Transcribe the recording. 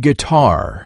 guitar.